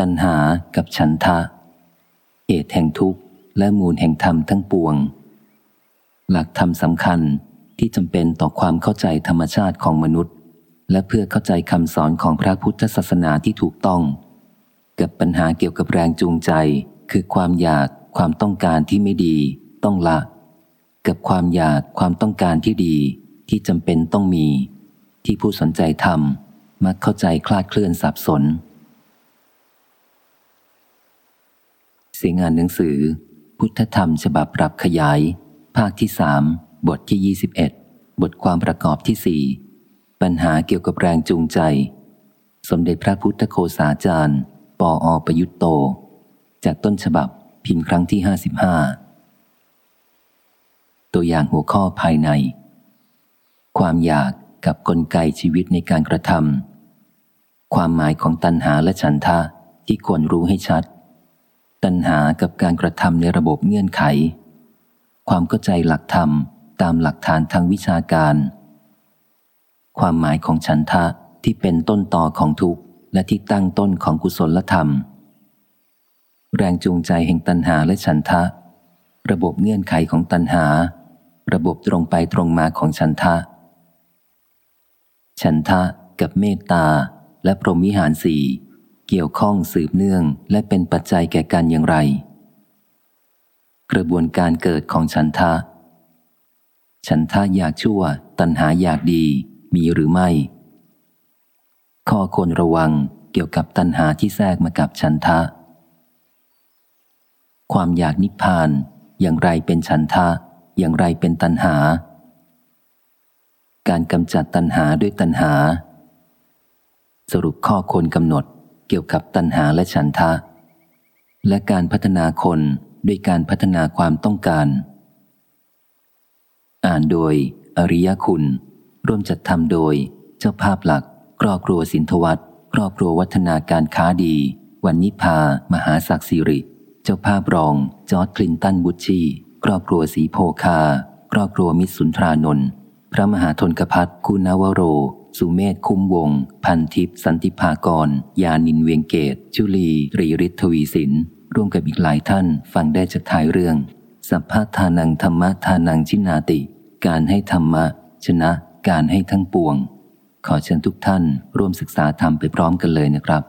ตัณหากับฉันทะ เหตุแห่งทุกข์และมูลแห่งธรรมทั้งปวง หลักธรรมสำคัญที่จำเป็นต่อความเข้าใจธรรมชาติของมนุษย์ และเพื่อเข้าใจคำสอนของพระพุทธศาสนาที่ถูกต้อง กับปัญหาเกี่ยวกับแรงจูงใจ คือความอยากความต้องการที่ไม่ดี ต้องละ กับความอยากความต้องการที่ดี ที่จำเป็นต้องมี ที่ผู้สนใจทำมักเข้าใจคลาดเคลื่อนสับสน เสียงานหนังสือ พุทธธรรมฉบับปรับขยาย ภาคที่สามบทที่ 21 บทความประกอบที่สี่ปัญหาเกี่ยวกับแรงจูงใจ สมเด็จพระพุทธโคสาจารย์ ปออประยุตโต จากต้นฉบับพิมพ์ครั้งที่ 55 ตัวอย่างหัวข้อภายใน ความอยากกับกลไกชีวิตในการกระทำความหมายของตัณหาและฉันทะที่ควรรู้ให้ชัด ตัณหากับการกระทำในระบบเงื่อนไข ความเข้าใจหลักธรรมตามหลักฐานทางวิชาการ ความหมายของฉันทะที่เป็นต้นต่อของทุกข์และที่ตั้งต้นของกุศลธรรม แรงจูงใจแห่งตัณหาและฉันทะ ระบบเงื่อนไขของตัณหา ระบบตรงไปตรงมาของฉันทะ ฉันทะกับเมตตาและพรหมวิหารสี่ เกี่ยวข้องสืบเนื่องและเป็นปัจจัยแก่กันอย่างไร กระบวนการเกิดของฉันทะ ฉันทะอยากชั่ว ตัณหาอยากดีมีหรือไม่ ข้อควรระวังเกี่ยวกับตัณหาที่แทรกมากับฉันทะ ความอยากนิพพาน อย่างไรเป็นฉันทะ อย่างไรเป็นตัณหา การกำจัดตัณหาด้วยตัณหา สรุปข้อควรกำหนด เกี่ยวกับตัณหาและฉันทะ และการพัฒนาคนด้วยการพัฒนาความต้องการ อ่านโดย อริยคุณ ร่วมจัดทำโดย เจ้าภาพหลัก ครอบครัวสินทวัตครอบครัววัฒนาการค้าดี วันนิพา มหาศักดิ์สิริ เจ้าภาพรอง จอร์ดคลินตันบุชชีครอบครัวสีโพคา ครอบครัวมิสุนทรานนท์พระมหาทนกพัฒคุณาวโร สุเมธคุ้มวง พันทิพย์สันติภากร ยานินเวียงเกตชุลี ตรีฤทธวีสิน ร่วมกับอีกหลายท่านฟังได้จากท้ายเรื่อง สัพพะทานังธรรมะทานังชินาติ การให้ธรรมะ ชนะ การให้ทั้งปวง ขอเชิญทุกท่านร่วมศึกษาธรรมไปพร้อมกันเลยนะครับ